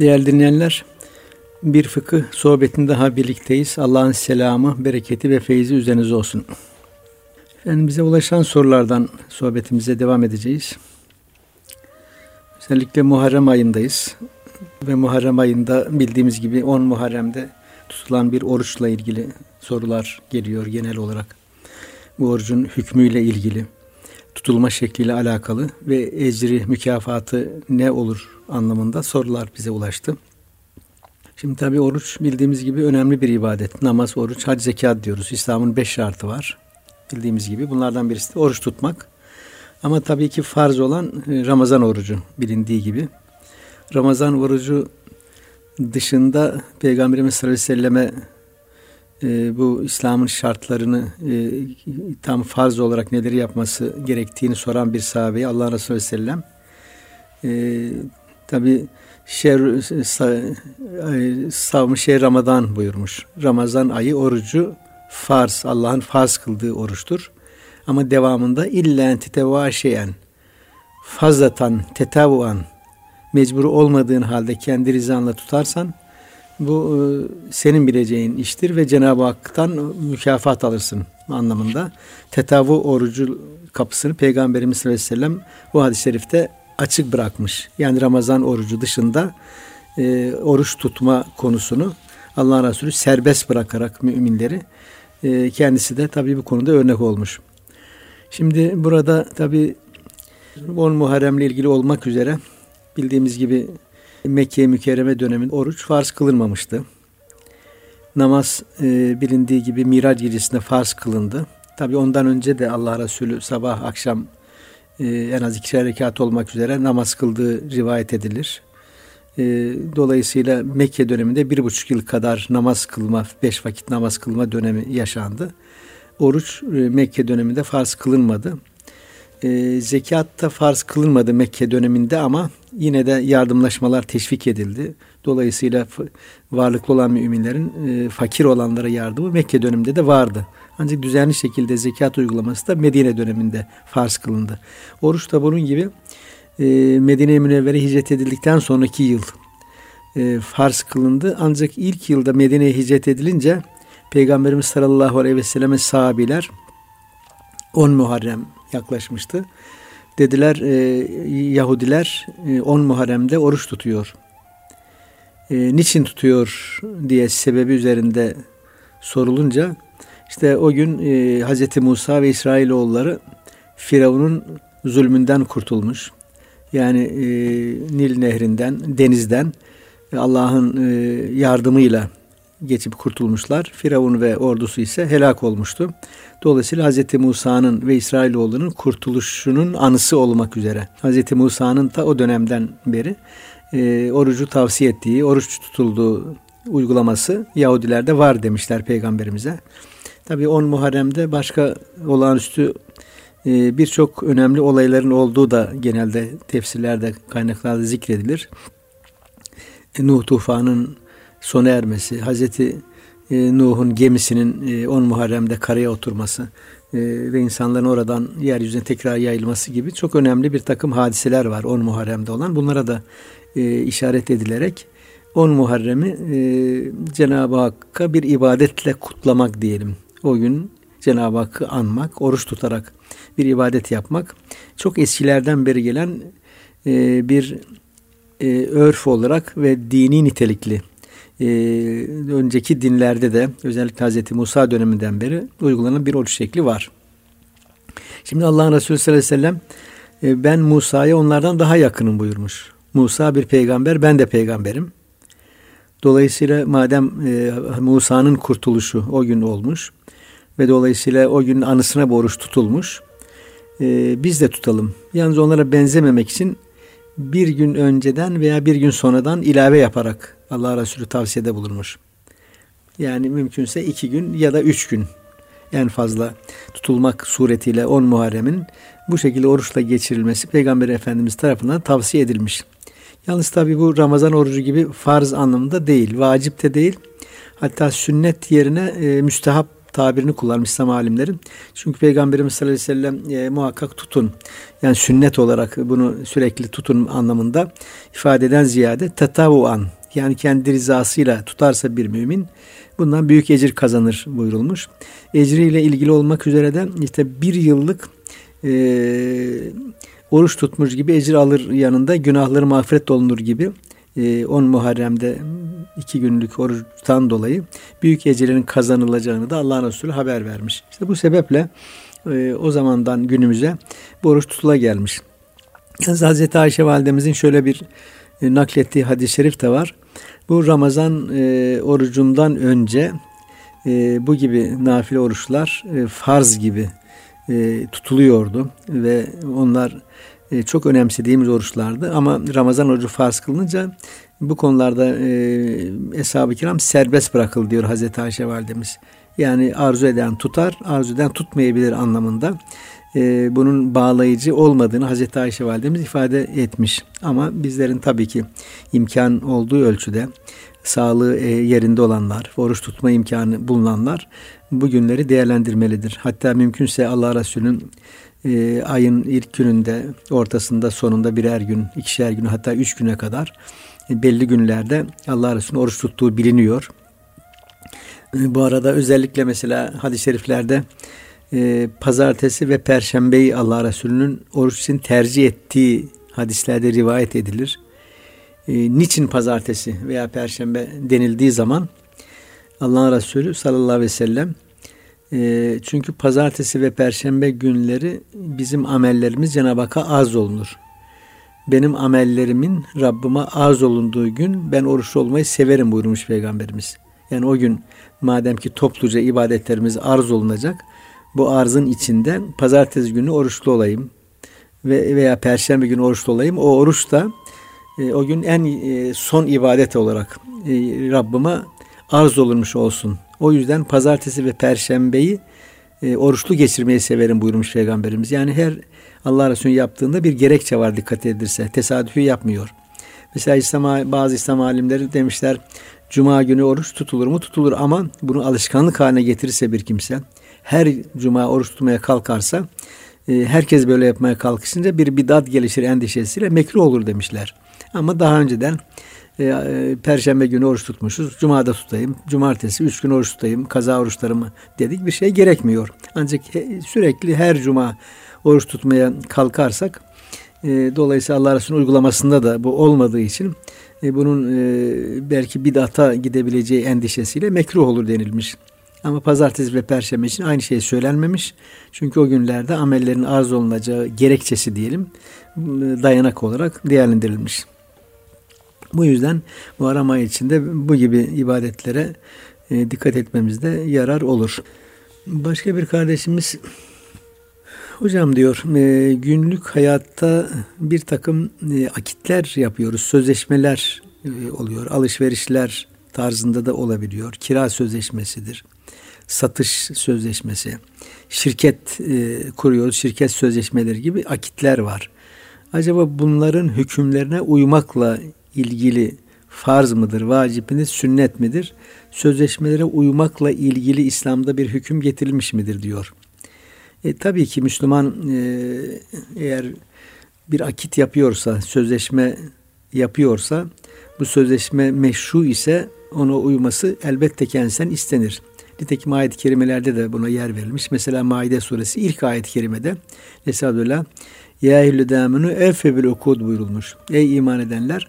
Değerli dinleyenler, bir fıkıh sohbetinde daha birlikteyiz. Allah'ın selamı, bereketi ve feyzi üzerinize olsun. Efendim bize ulaşan sorulardan sohbetimize devam edeceğiz. Özellikle Muharrem ayındayız. Ve Muharrem ayında bildiğimiz gibi 10 Muharrem'de tutulan bir oruçla ilgili sorular geliyor genel olarak. Bu orucun hükmüyle ilgili, tutulma şekliyle alakalı ve ecri, mükafatı ne olur anlamında sorular bize ulaştı. Şimdi tabii oruç bildiğimiz gibi önemli bir ibadet. Namaz, oruç, hac, zekat diyoruz. İslam'ın beş şartı var. Bildiğimiz gibi bunlardan birisi de oruç tutmak. Ama tabii ki farz olan e, Ramazan orucu bilindiği gibi. Ramazan orucu dışında Peygamberimiz sallallahu aleyhi ve selleme e, bu İslam'ın şartlarını e, tam farz olarak neleri yapması gerektiğini soran bir sahabeye Allah Resulü sellem e, tabi şer savmı şey Ramazan buyurmuş. Ramazan ayı orucu farz, Allah'ın farz kıldığı oruçtur. Ama devamında illen tetevaşeyen fazlatan tetavuan mecbur olmadığın halde kendi rızanla tutarsan bu e, senin bileceğin iştir ve Cenab-ı Hak'tan mükafat alırsın anlamında. Tetavu orucu kapısını Peygamberimiz sallallahu aleyhi ve sellem bu hadis-i şerifte açık bırakmış. Yani Ramazan orucu dışında e, oruç tutma konusunu Allah Resulü serbest bırakarak müminleri e, kendisi de tabii bu konuda örnek olmuş. Şimdi burada tabii 10 Muharrem'le ilgili olmak üzere bildiğimiz gibi Mekke mükerreme döneminde oruç farz kılınmamıştı. Namaz e, bilindiği gibi Miraç gecesinde farz kılındı. Tabi ondan önce de Allah Resulü sabah akşam e, en az iki rekat olmak üzere namaz kıldığı rivayet edilir. E, dolayısıyla Mekke döneminde bir buçuk yıl kadar namaz kılma, beş vakit namaz kılma dönemi yaşandı. Oruç e, Mekke döneminde farz kılınmadı. E, zekat da farz kılınmadı Mekke döneminde ama yine de yardımlaşmalar teşvik edildi. Dolayısıyla varlıklı olan müminlerin e, fakir olanlara yardımı Mekke döneminde de vardı. Ancak düzenli şekilde zekat uygulaması da Medine döneminde farz kılındı. Oruç da bunun gibi e, Medine-i Münevvere hicret edildikten sonraki yıl e, farz kılındı. Ancak ilk yılda Medine'ye hicret edilince Peygamberimiz sallallahu aleyhi ve selleme sahabiler 10 Muharrem yaklaşmıştı. Dediler e, Yahudiler e, 10 Muharrem'de oruç tutuyor. E, niçin tutuyor diye sebebi üzerinde sorulunca işte o gün e, Hz. Musa ve İsrailoğulları Firavun'un zulmünden kurtulmuş. Yani e, Nil nehrinden, denizden Allah'ın e, yardımıyla geçip kurtulmuşlar. Firavun ve ordusu ise helak olmuştu. Dolayısıyla Hz. Musa'nın ve İsrailoğulunun kurtuluşunun anısı olmak üzere. Hz. Musa'nın ta o dönemden beri e, orucu tavsiye ettiği, oruç tutulduğu uygulaması Yahudilerde var demişler peygamberimize. Tabi 10 Muharrem'de başka olağanüstü e, birçok önemli olayların olduğu da genelde tefsirlerde kaynaklarda zikredilir. E, Nuh tufanın sona ermesi, Hazreti e, Nuh'un gemisinin 10 Muharrem'de karaya oturması ve insanların oradan yeryüzüne tekrar yayılması gibi çok önemli bir takım hadiseler var 10 Muharrem'de olan. Bunlara da işaret edilerek 10 Muharrem'i Cenab-ı Hakk'a bir ibadetle kutlamak diyelim o gün Cenab-ı Hakk'ı anmak, oruç tutarak bir ibadet yapmak çok eskilerden beri gelen e, bir e, örf olarak ve dini nitelikli e, önceki dinlerde de özellikle Hz. Musa döneminden beri uygulanan bir oruç şekli var. Şimdi Allah'ın Resulü sallallahu aleyhi ve sellem e, ben Musa'ya onlardan daha yakınım buyurmuş. Musa bir peygamber, ben de peygamberim. Dolayısıyla madem e, Musa'nın kurtuluşu o gün olmuş, ve dolayısıyla o günün anısına bir oruç tutulmuş. Ee, biz de tutalım. Yalnız onlara benzememek için bir gün önceden veya bir gün sonradan ilave yaparak Allah Resulü tavsiyede bulunmuş. Yani mümkünse iki gün ya da üç gün en fazla tutulmak suretiyle on Muharrem'in bu şekilde oruçla geçirilmesi Peygamber Efendimiz tarafından tavsiye edilmiş. Yalnız tabi bu Ramazan orucu gibi farz anlamında değil, vacip de değil. Hatta sünnet yerine e, müstehap tabirini kullanmış İslam alimleri. Çünkü Peygamberimiz sallallahu aleyhi ve sellem e, muhakkak tutun. Yani sünnet olarak bunu sürekli tutun anlamında ifadeden ziyade tatavuan yani kendi rızasıyla tutarsa bir mümin bundan büyük ecir kazanır buyurulmuş. Ecriyle ilgili olmak üzere de işte bir yıllık e, oruç tutmuş gibi ecir alır yanında günahları mağfiret olunur gibi 10 e, Muharrem'de iki günlük oruçtan dolayı büyük ecirlerin kazanılacağını da Allah Resulü haber vermiş. İşte bu sebeple e, o zamandan günümüze bu oruç tutula gelmiş. Yalnız Hazreti Ayşe validemizin şöyle bir e, naklettiği hadis-i şerif de var. Bu Ramazan e, orucundan önce bu gibi nafile oruçlar farz gibi tutuluyordu ve onlar e, çok önemsediğimiz oruçlardı. Ama Ramazan orucu farz kılınınca bu konularda e, Eshab-ı Kiram serbest bırakıldı diyor Hazreti Ayşe Validemiz. Yani arzu eden tutar, arzu eden tutmayabilir anlamında e, bunun bağlayıcı olmadığını Hazreti Ayşe Validemiz ifade etmiş. Ama bizlerin tabii ki imkan olduğu ölçüde sağlığı e, yerinde olanlar, oruç tutma imkanı bulunanlar bu günleri değerlendirmelidir. Hatta mümkünse Allah Resulü'nün e, ayın ilk gününde, ortasında, sonunda birer gün, ikişer gün hatta üç güne kadar e, belli günlerde Allah Resulü'nün oruç tuttuğu biliniyor. E, bu arada özellikle mesela hadis-i şeriflerde e, pazartesi ve perşembeyi Allah Resulü'nün oruç için tercih ettiği hadislerde rivayet edilir. E, niçin pazartesi veya perşembe denildiği zaman Allah Resulü sallallahu aleyhi ve sellem e, çünkü pazartesi ve perşembe günleri bizim amellerimiz Cenab-ı Hakk'a az olunur. Benim amellerimin Rabbime az olunduğu gün ben oruç olmayı severim buyurmuş Peygamberimiz. Yani o gün madem ki topluca ibadetlerimiz arz olunacak bu arzın içinde pazartesi günü oruçlu olayım ve veya perşembe günü oruçlu olayım. O oruç da e, o gün en e, son ibadet olarak e, Rabbime arz olunmuş olsun. O yüzden pazartesi ve perşembeyi e, oruçlu geçirmeyi severim buyurmuş Peygamberimiz. Yani her Allah Resulü yaptığında bir gerekçe var dikkat edilirse. Tesadüfi yapmıyor. Mesela İslam, bazı İslam alimleri demişler Cuma günü oruç tutulur mu? Tutulur ama bunu alışkanlık haline getirirse bir kimse her cuma oruç tutmaya kalkarsa e, herkes böyle yapmaya kalkışınca bir bidat gelişir endişesiyle mekruh olur demişler. Ama daha önceden e, e, Perşembe günü oruç tutmuşuz. Cuma'da tutayım. Cumartesi üç gün oruç tutayım. Kaza oruçlarımı dedik. Bir şey gerekmiyor. Ancak sürekli her cuma oruç tutmaya kalkarsak e, dolayısıyla Allah Resulü'nün uygulamasında da bu olmadığı için e, bunun e, belki bidata gidebileceği endişesiyle mekruh olur denilmiş. Ama pazartesi ve perşembe için aynı şey söylenmemiş. Çünkü o günlerde amellerin arz olunacağı gerekçesi diyelim dayanak olarak değerlendirilmiş. Bu yüzden bu arama içinde bu gibi ibadetlere e, dikkat etmemizde yarar olur. Başka bir kardeşimiz hocam diyor e, günlük hayatta bir takım e, akitler yapıyoruz, sözleşmeler oluyor, alışverişler tarzında da olabiliyor. Kira sözleşmesidir, satış sözleşmesi, şirket kuruyoruz, şirket sözleşmeleri gibi akitler var. Acaba bunların hükümlerine uymakla ilgili farz mıdır, vacip midir, sünnet midir? Sözleşmelere uymakla ilgili İslam'da bir hüküm getirilmiş midir diyor. E, tabii ki Müslüman e, eğer bir akit yapıyorsa, sözleşme yapıyorsa, bu sözleşme meşru ise ona uyması elbette kendisinden istenir. Nitekim ayet-i kerimelerde de buna yer verilmiş. Mesela Maide suresi ilk ayet-i kerimede Estağfirullah Ya ehlü dâminu evfe bil ukud buyurulmuş. Ey iman edenler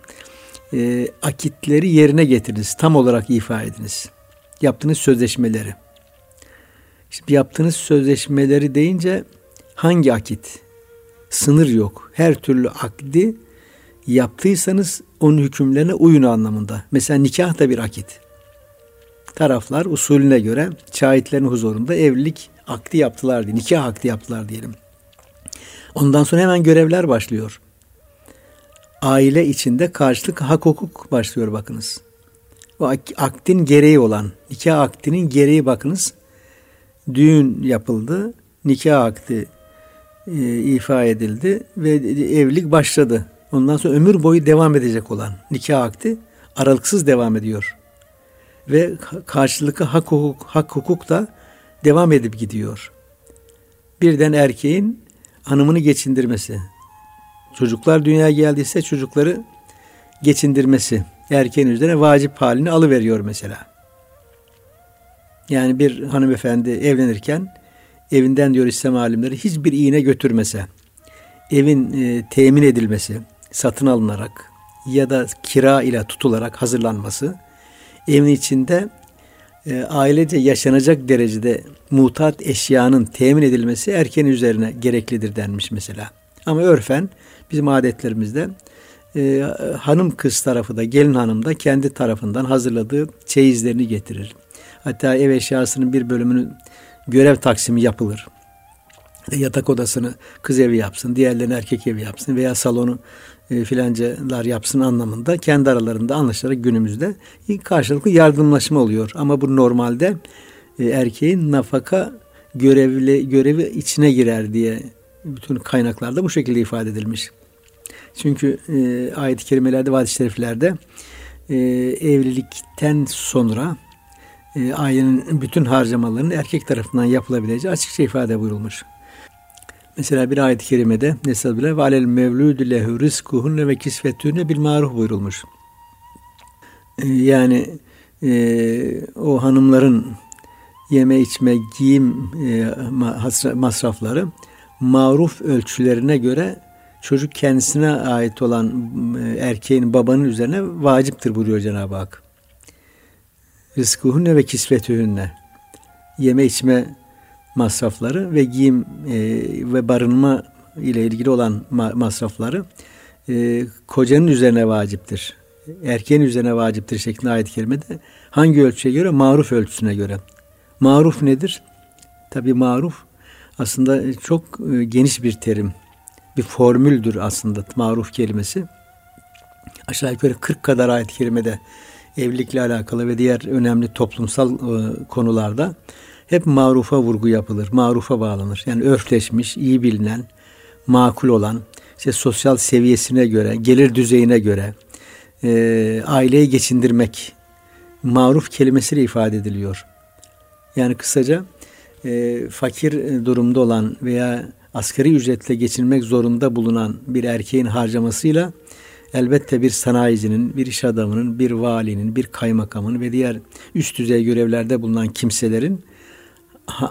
e, akitleri yerine getiriniz. Tam olarak ifa ediniz. Yaptığınız sözleşmeleri. Şimdi yaptığınız sözleşmeleri deyince hangi akit? Sınır yok. Her türlü akdi yaptıysanız onun hükümlerine uyun anlamında. Mesela nikah da bir akit. Taraflar usulüne göre şahitlerin huzurunda evlilik akdi yaptılar diye, nikah akdi yaptılar diyelim. Ondan sonra hemen görevler başlıyor aile içinde karşılık hak hukuk başlıyor bakınız. O aktin gereği olan, nikah aktinin gereği bakınız. Düğün yapıldı, nikah akdi e, ifa edildi ve evlilik başladı. Ondan sonra ömür boyu devam edecek olan nikah akdi aralıksız devam ediyor. Ve karşılıklı hak hukuk, hak hukuk da devam edip gidiyor. Birden erkeğin hanımını geçindirmesi. Çocuklar dünyaya geldiyse çocukları geçindirmesi erkeğin üzerine vacip halini alıveriyor mesela. Yani bir hanımefendi evlenirken evinden diyor İslam alimleri hiçbir iğne götürmese, evin e, temin edilmesi, satın alınarak ya da kira ile tutularak hazırlanması, evin içinde e, ailece yaşanacak derecede mutat eşyanın temin edilmesi erkeğin üzerine gereklidir denmiş mesela. Ama örfen bizim adetlerimizde e, hanım kız tarafı da gelin hanım da kendi tarafından hazırladığı çeyizlerini getirir. Hatta ev eşyasının bir bölümünü görev taksimi yapılır. Yatak odasını kız evi yapsın, diğerlerini erkek evi yapsın veya salonu e, filancalar yapsın anlamında kendi aralarında anlaşarak günümüzde karşılıklı yardımlaşma oluyor. Ama bu normalde e, erkeğin nafaka görevli görevi içine girer diye bütün kaynaklarda bu şekilde ifade edilmiş. Çünkü e, ayet-i kerimelerde, hadis-i şeriflerde e, evlilikten sonra e, ailenin bütün harcamalarının erkek tarafından yapılabileceği açıkça ifade buyurulmuş. Mesela bir ayet-i kerimede Nesabile ve alel mevludü lehu rizkuhunne ve kisvetüne bil maruf buyurulmuş. E, yani e, o hanımların yeme içme giyim e, masrafları maruf ölçülerine göre çocuk kendisine ait olan e, erkeğin babanın üzerine vaciptir buyuruyor Cenab-ı Hak. Rızkuhunne ve kisvetühünne. Yeme içme masrafları ve giyim e, ve barınma ile ilgili olan ma- masrafları e, kocanın üzerine vaciptir. Erkeğin üzerine vaciptir şeklinde ayet-i kerimede. Hangi ölçüye göre? Maruf ölçüsüne göre. Maruf nedir? Tabi maruf aslında çok e, geniş bir terim bir formüldür aslında maruf kelimesi. Aşağı yukarı 40 kadar ayet-i kerimede evlilikle alakalı ve diğer önemli toplumsal e, konularda hep marufa vurgu yapılır. Marufa bağlanır. Yani örfleşmiş, iyi bilinen, makul olan, işte sosyal seviyesine göre, gelir düzeyine göre e, aileyi geçindirmek maruf kelimesiyle ifade ediliyor. Yani kısaca e, fakir durumda olan veya asgari ücretle geçinmek zorunda bulunan bir erkeğin harcamasıyla elbette bir sanayicinin, bir iş adamının, bir valinin, bir kaymakamın ve diğer üst düzey görevlerde bulunan kimselerin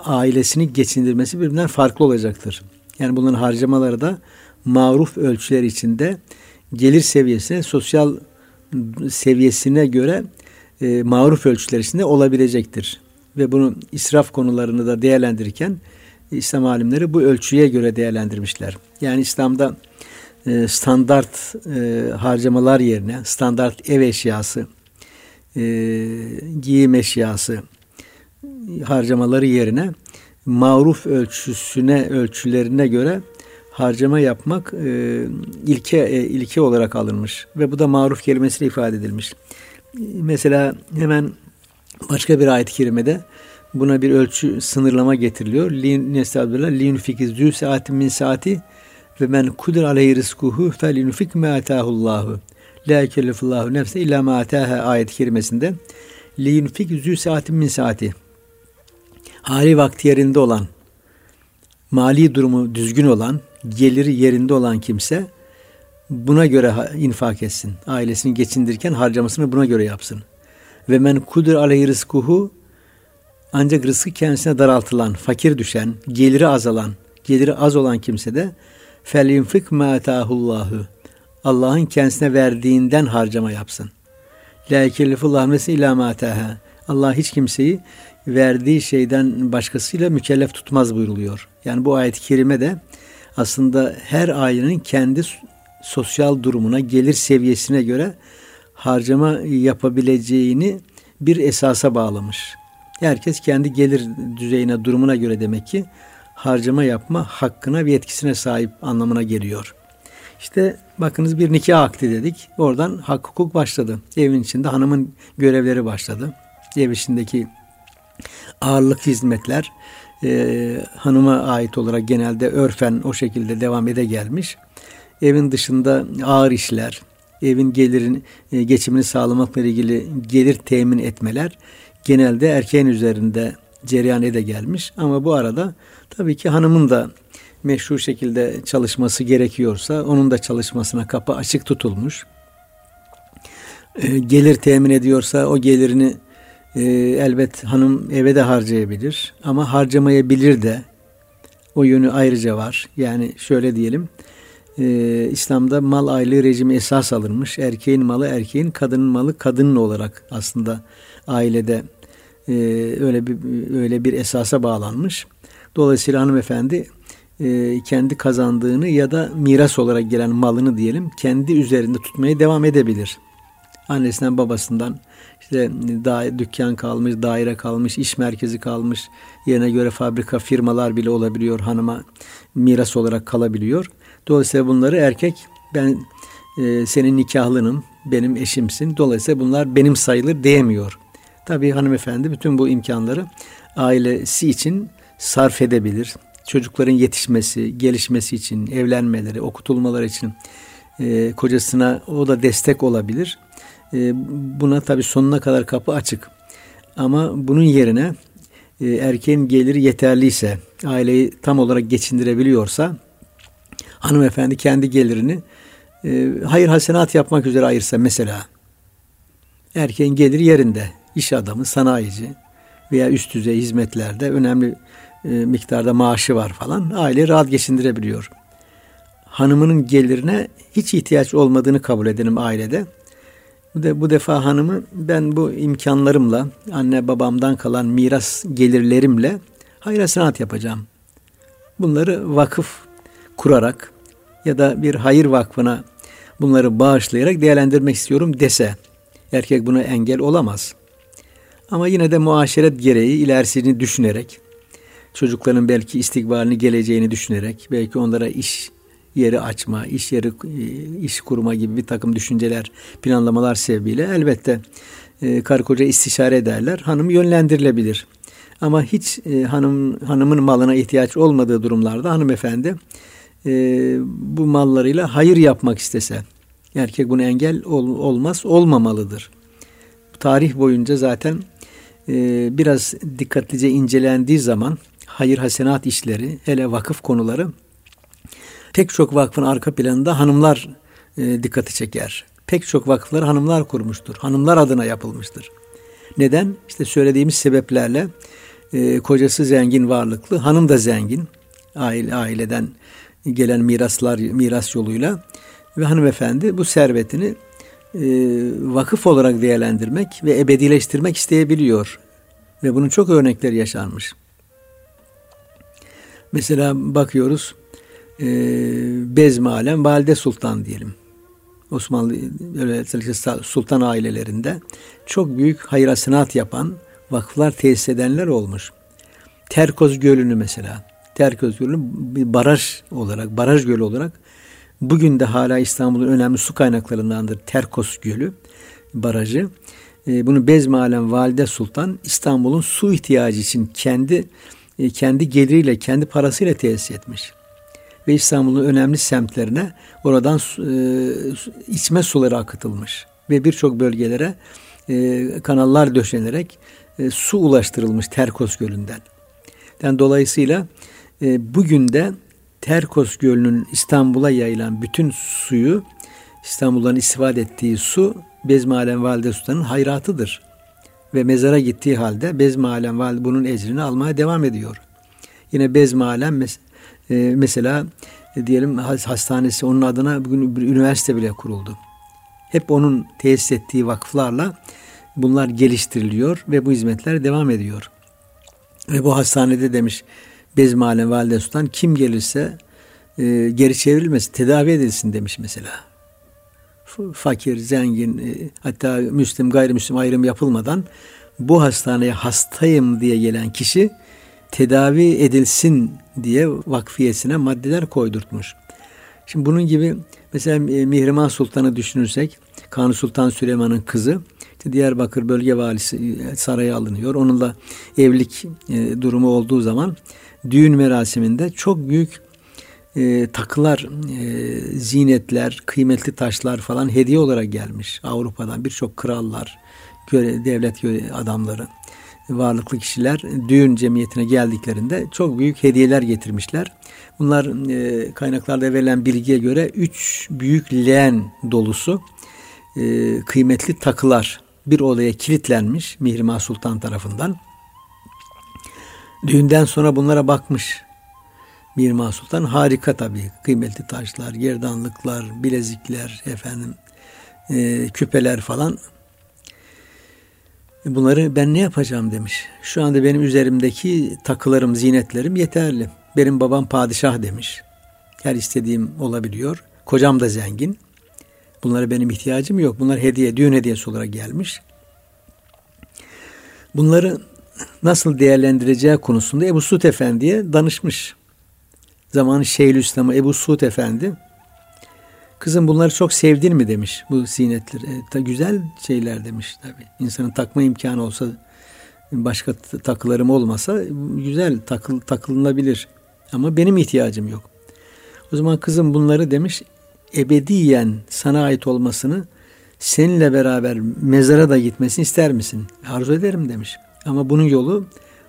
ailesini geçindirmesi birbirinden farklı olacaktır. Yani bunun harcamaları da maruf ölçüler içinde gelir seviyesine, sosyal seviyesine göre e, maruf ölçüler içinde olabilecektir. Ve bunu israf konularını da değerlendirirken İslam alimleri bu ölçüye göre değerlendirmişler. Yani İslam'da e, standart e, harcamalar yerine standart ev eşyası, e, giyim eşyası harcamaları yerine maruf ölçüsüne ölçülerine göre harcama yapmak e, ilke e, ilke olarak alınmış ve bu da maruf kelimesiyle ifade edilmiş. Mesela hemen başka bir ayet-i kerimede Buna bir ölçü sınırlama getiriliyor. Nestağfirullah. Linfikiz zü saatin min saati ve men kudir aleyhi rizkuhu fel yunfik me atahullahu. La yükellifullahu nefse illa ma ataha ayet-i kerimesinde linfik zü saatin min saati. Hali vakti yerinde olan, mali durumu düzgün olan, geliri yerinde olan kimse buna göre infak etsin. Ailesini geçindirirken harcamasını buna göre yapsın. Ve men kudur aleyhi rizkuhu ancak rızkı kendisine daraltılan, fakir düşen, geliri azalan, geliri az olan kimse de fel yunfik ma Allah'ın kendisine verdiğinden harcama yapsın. La yekellifullah nefsen illa Allah hiç kimseyi verdiği şeyden başkasıyla mükellef tutmaz buyuruluyor. Yani bu ayet-i kerime de aslında her ailenin kendi sosyal durumuna, gelir seviyesine göre harcama yapabileceğini bir esasa bağlamış. Herkes kendi gelir düzeyine, durumuna göre demek ki harcama yapma hakkına ve yetkisine sahip anlamına geliyor. İşte bakınız bir nikah akdi dedik. Oradan hak hukuk başladı. Evin içinde hanımın görevleri başladı. Ev içindeki ağırlık hizmetler e, hanıma ait olarak genelde örfen o şekilde devam ede gelmiş. Evin dışında ağır işler, evin gelirin e, geçimini sağlamakla ilgili gelir temin etmeler genelde erkeğin üzerinde cereyan ede gelmiş. Ama bu arada tabii ki hanımın da meşru şekilde çalışması gerekiyorsa onun da çalışmasına kapı açık tutulmuş. E, gelir temin ediyorsa o gelirini e, elbet hanım eve de harcayabilir ama harcamayabilir de o yönü ayrıca var. Yani şöyle diyelim e, İslam'da mal aylığı rejimi esas alınmış. Erkeğin malı erkeğin, kadının malı kadının olarak aslında ailede e, öyle bir öyle bir esasa bağlanmış. Dolayısıyla hanımefendi e, kendi kazandığını ya da miras olarak gelen malını diyelim kendi üzerinde tutmaya devam edebilir. Annesinden babasından işte da, dükkan kalmış, daire kalmış, iş merkezi kalmış, yerine göre fabrika, firmalar bile olabiliyor hanıma miras olarak kalabiliyor. Dolayısıyla bunları erkek ben e, senin nikahlınım, benim eşimsin. Dolayısıyla bunlar benim sayılır diyemiyor. Tabii hanımefendi bütün bu imkanları ailesi için sarf edebilir. Çocukların yetişmesi, gelişmesi için, evlenmeleri, okutulmaları için e, kocasına o da destek olabilir. E, buna tabii sonuna kadar kapı açık. Ama bunun yerine e, erkeğin geliri yeterliyse, aileyi tam olarak geçindirebiliyorsa hanımefendi kendi gelirini e, hayır hasenat yapmak üzere ayırsa mesela erkeğin geliri yerinde iş adamı, sanayici veya üst düzey hizmetlerde önemli e, miktarda maaşı var falan aile rahat geçindirebiliyor. Hanımının gelirine hiç ihtiyaç olmadığını kabul edelim ailede. Bu, de, bu defa hanımı ben bu imkanlarımla anne babamdan kalan miras gelirlerimle hayır sanat yapacağım. Bunları vakıf kurarak ya da bir hayır vakfına bunları bağışlayarak değerlendirmek istiyorum dese erkek buna engel olamaz. Ama yine de muaşeret gereği ilerisini düşünerek çocukların belki istikbalini geleceğini düşünerek belki onlara iş yeri açma, iş yeri iş kurma gibi bir takım düşünceler, planlamalar sebebiyle elbette e, karı koca istişare ederler. Hanım yönlendirilebilir. Ama hiç e, hanım hanımın malına ihtiyaç olmadığı durumlarda hanımefendi e, bu mallarıyla hayır yapmak istese erkek bunu engel ol, olmaz, olmamalıdır. Tarih boyunca zaten e, biraz dikkatlice incelendiği zaman hayır hasenat işleri, hele vakıf konuları pek çok vakfın arka planında hanımlar e, dikkati çeker. Pek çok vakıfları hanımlar kurmuştur. Hanımlar adına yapılmıştır. Neden? İşte söylediğimiz sebeplerle e, kocası zengin varlıklı, hanım da zengin. Aile, aileden gelen miraslar miras yoluyla ve hanımefendi bu servetini e, vakıf olarak değerlendirmek ve ebedileştirmek isteyebiliyor. Ve bunun çok örnekleri yaşanmış. Mesela bakıyoruz e, Bezmi Alem Valide Sultan diyelim. Osmanlı özellikle sultan ailelerinde çok büyük hayır hasenat yapan vakıflar tesis edenler olmuş. Terkoz Gölü'nü mesela. Terkoz Gölü'nü bir baraj olarak, baraj gölü olarak bugün de hala İstanbul'un önemli su kaynaklarındandır Terkos Gölü barajı. E, bunu Bezmalem Valide Sultan İstanbul'un su ihtiyacı için kendi e, kendi geliriyle, kendi parasıyla tesis etmiş. Ve İstanbul'un önemli semtlerine oradan e, içme suları akıtılmış. Ve birçok bölgelere e, kanallar döşenerek su ulaştırılmış Terkos Gölü'nden. Yani dolayısıyla e, bugün de Terkos Gölü'nün İstanbul'a yayılan bütün suyu, İstanbul'dan istifade ettiği su Bezmi Alem Valide Sultan'ın hayratıdır. Ve mezara gittiği halde Bezmi Alem Valide bunun ecrini almaya devam ediyor. Yine Bezmi Alem mes- e, mesela e, diyelim hastanesi onun adına bugün bir üniversite bile kuruldu. Hep onun tesis ettiği vakıflarla bunlar geliştiriliyor ve bu hizmetler devam ediyor. Ve bu hastanede demiş Bezmi Alem Valide Sultan kim gelirse e, geri çevrilmesin, tedavi edilsin demiş mesela. Fakir, zengin, e, hatta Müslim, gayrimüslim ayrım yapılmadan bu hastaneye hastayım diye gelen kişi tedavi edilsin diye vakfiyesine maddeler koydurtmuş. Şimdi bunun gibi mesela e, Mihrimah Sultan'ı düşünürsek, Kanuni Sultan Süleyman'ın kızı, işte Diyarbakır bölge valisi e, saraya alınıyor. Onunla evlilik e, durumu olduğu zaman düğün merasiminde çok büyük e, takılar, e, zinetler, kıymetli taşlar falan hediye olarak gelmiş Avrupa'dan birçok krallar, devlet adamları varlıklı kişiler düğün cemiyetine geldiklerinde çok büyük hediyeler getirmişler. Bunlar e, kaynaklarda verilen bilgiye göre üç büyük leğen dolusu e, kıymetli takılar bir odaya kilitlenmiş Mihrimah Sultan tarafından. Düğünden sonra bunlara bakmış Mihrimah Sultan. Harika tabii. Kıymetli taşlar, gerdanlıklar, bilezikler, efendim e, küpeler falan. Bunları ben ne yapacağım demiş. Şu anda benim üzerimdeki takılarım, zinetlerim yeterli. Benim babam padişah demiş. Her istediğim olabiliyor. Kocam da zengin. Bunlara benim ihtiyacım yok. Bunlar hediye, düğün hediyesi olarak gelmiş. Bunları nasıl değerlendireceği konusunda Ebu Suud Efendi'ye danışmış. Zamanı Şeyhülislam'ı Ebu Suud Efendi Kızım bunları çok sevdin mi demiş bu zinetler. E, ta güzel şeyler demiş tabi. İnsanın takma imkanı olsa başka takılarım olmasa güzel takıl, takılınabilir. Ama benim ihtiyacım yok. O zaman kızım bunları demiş ebediyen sana ait olmasını seninle beraber mezara da gitmesini ister misin? Arzu ederim demiş. Ama bunun yolu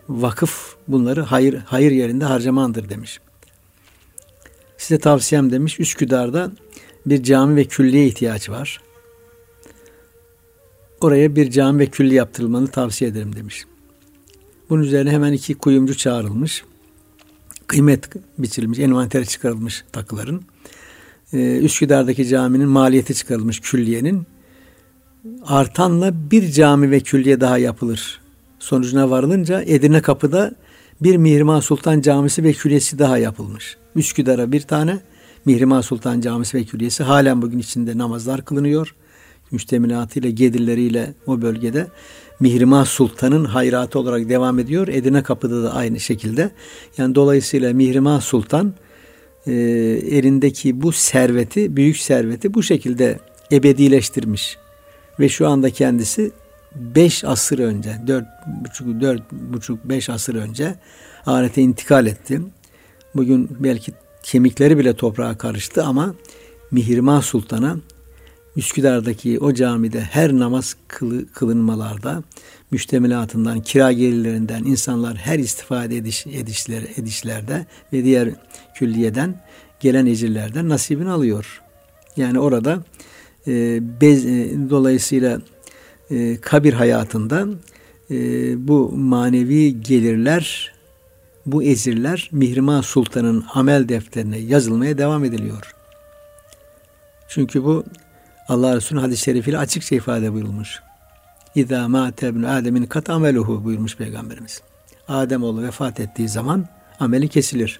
vakıf bunları hayır hayır yerinde harcamandır demiş. Size tavsiyem demiş Üsküdar'da bir cami ve külliye ihtiyaç var. Oraya bir cami ve külli yaptırılmanı tavsiye ederim demiş. Bunun üzerine hemen iki kuyumcu çağrılmış. Kıymet biçilmiş, envanter çıkarılmış takıların. Ee, Üsküdar'daki caminin maliyeti çıkarılmış külliyenin. Artanla bir cami ve külliye daha yapılır. Sonucuna varılınca Edirne Kapı'da bir Mihrimah Sultan Camisi ve külliyesi daha yapılmış. Üsküdar'a bir tane, Mihrimah Sultan Camisi ve Külliyesi halen bugün içinde namazlar kılınıyor. Müştemilatıyla, gedilleriyle o bölgede Mihrimah Sultan'ın hayratı olarak devam ediyor. Edirne Kapı'da da aynı şekilde. Yani dolayısıyla Mihrimah Sultan e, elindeki bu serveti, büyük serveti bu şekilde ebedileştirmiş. Ve şu anda kendisi 5 asır önce, 4,5 4,5 5 asır önce ahirete intikal etti. Bugün belki kemikleri bile toprağa karıştı ama Mihrimah Sultan'a Üsküdar'daki o camide her namaz kılı, kılınmalarda müştemilatından, kira gelirlerinden insanlar her istifade ediş, edişler, edişlerde ve diğer külliyeden gelen ecirlerden nasibini alıyor. Yani orada e, bez, e, dolayısıyla e, kabir hayatında e, bu manevi gelirler bu ezirler Mihrimah Sultan'ın amel defterine yazılmaya devam ediliyor. Çünkü bu Allah Resulü'nün hadis-i şerifiyle açıkça ifade buyurulmuş. İzâ mâte ibn Adem'in kat ameluhu buyurmuş Peygamberimiz. Adem oğlu vefat ettiği zaman ameli kesilir.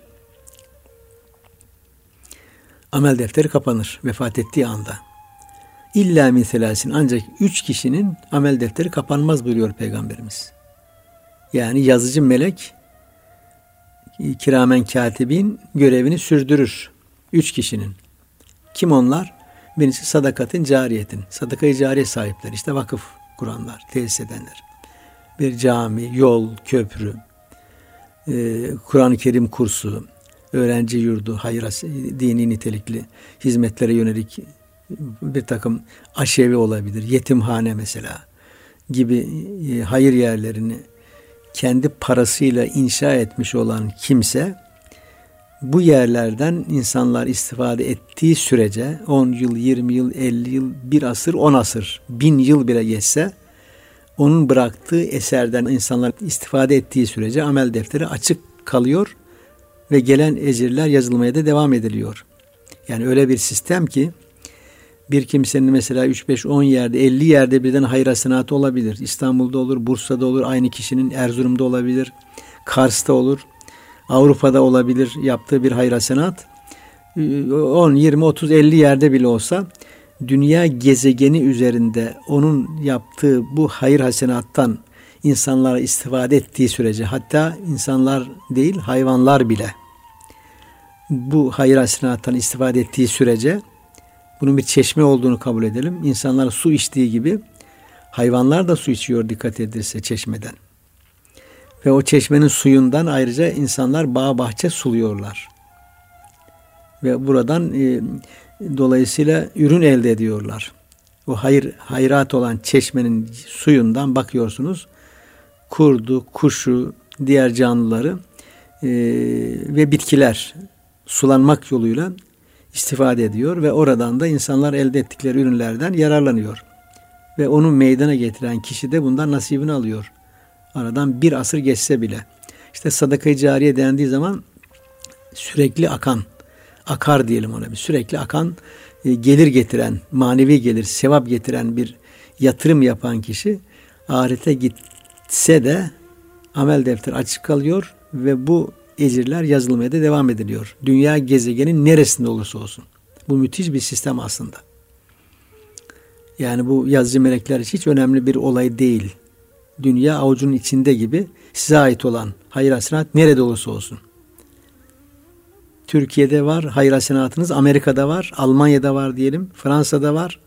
Amel defteri kapanır vefat ettiği anda. İlla min selasin ancak üç kişinin amel defteri kapanmaz buyuruyor Peygamberimiz. Yani yazıcı melek kiramen katibin görevini sürdürür. Üç kişinin. Kim onlar? Birincisi sadakatin cariyetin. Sadakayı cariye sahipleri. İşte vakıf kuranlar, tesis edenler. Bir cami, yol, köprü, e, Kur'an-ı Kerim kursu, öğrenci yurdu, hayır dini nitelikli hizmetlere yönelik bir takım aşevi olabilir, yetimhane mesela gibi e, hayır yerlerini kendi parasıyla inşa etmiş olan kimse bu yerlerden insanlar istifade ettiği sürece 10 yıl, 20 yıl, 50 yıl, bir asır, 10 asır, bin yıl bile geçse onun bıraktığı eserden insanlar istifade ettiği sürece amel defteri açık kalıyor ve gelen ecirler yazılmaya da devam ediliyor. Yani öyle bir sistem ki bir kimsenin mesela 3-5-10 yerde 50 yerde birden hayır hasenatı olabilir. İstanbul'da olur, Bursa'da olur, aynı kişinin Erzurum'da olabilir, Kars'ta olur, Avrupa'da olabilir yaptığı bir hayır hasenat. 10, 20, 30, 50 yerde bile olsa dünya gezegeni üzerinde onun yaptığı bu hayır hasenattan insanlara istifade ettiği sürece hatta insanlar değil hayvanlar bile bu hayır hasenattan istifade ettiği sürece bunun bir çeşme olduğunu kabul edelim. İnsanlar su içtiği gibi hayvanlar da su içiyor dikkat edilirse çeşmeden. Ve o çeşmenin suyundan ayrıca insanlar bağ bahçe suluyorlar. Ve buradan e, dolayısıyla ürün elde ediyorlar. O hayır hayrat olan çeşmenin suyundan bakıyorsunuz kurdu, kuşu, diğer canlıları e, ve bitkiler sulanmak yoluyla istifade ediyor ve oradan da insanlar elde ettikleri ürünlerden yararlanıyor. Ve onu meydana getiren kişi de bundan nasibini alıyor. Aradan bir asır geçse bile. İşte sadakayı cariye dendiği zaman sürekli akan, akar diyelim ona bir sürekli akan, e, gelir getiren, manevi gelir, sevap getiren bir yatırım yapan kişi ahirete gitse de amel defteri açık kalıyor ve bu ecirler yazılmaya da devam ediliyor. Dünya gezegenin neresinde olursa olsun. Bu müthiş bir sistem aslında. Yani bu yazıcı melekler hiç önemli bir olay değil. Dünya avucunun içinde gibi size ait olan hayır hasenat nerede olursa olsun. Türkiye'de var hayır hasenatınız, Amerika'da var, Almanya'da var diyelim, Fransa'da var,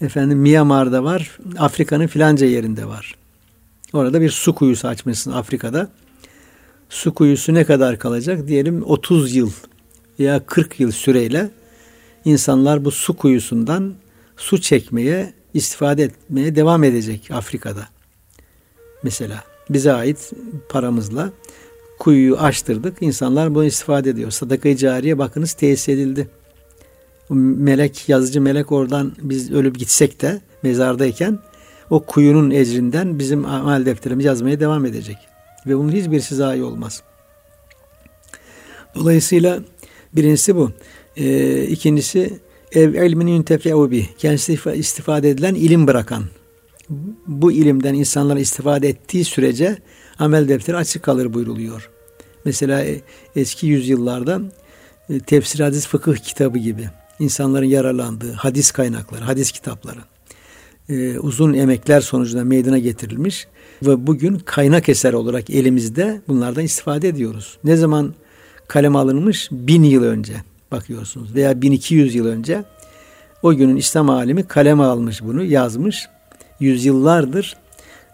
efendim Myanmar'da var, Afrika'nın filanca yerinde var. Orada bir su kuyusu açmışsın Afrika'da. Su kuyusu ne kadar kalacak? Diyelim 30 yıl veya 40 yıl süreyle insanlar bu su kuyusundan su çekmeye, istifade etmeye devam edecek Afrika'da. Mesela bize ait paramızla kuyuyu açtırdık. İnsanlar bunu istifade ediyor. Sadaka-i cariye bakınız tesis edildi. Melek, yazıcı melek oradan biz ölüp gitsek de mezardayken o kuyunun ecrinden bizim amel defterimizi yazmaya devam edecek. Ve bunun hiçbirisi zayi olmaz. Dolayısıyla birincisi bu. E, ikincisi ev ilmin yuntefe'u bi. Kendisi istifade edilen ilim bırakan. Bu ilimden insanlar istifade ettiği sürece amel defteri açık kalır buyruluyor. Mesela e, eski yüzyıllarda e, tefsir hadis fıkıh kitabı gibi insanların yararlandığı hadis kaynakları, hadis kitapları e, uzun emekler sonucunda meydana getirilmiş ve bugün kaynak eser olarak elimizde bunlardan istifade ediyoruz. Ne zaman kalem alınmış? Bin yıl önce bakıyorsunuz veya 1200 yıl önce o günün İslam alimi kaleme almış bunu yazmış. Yüzyıllardır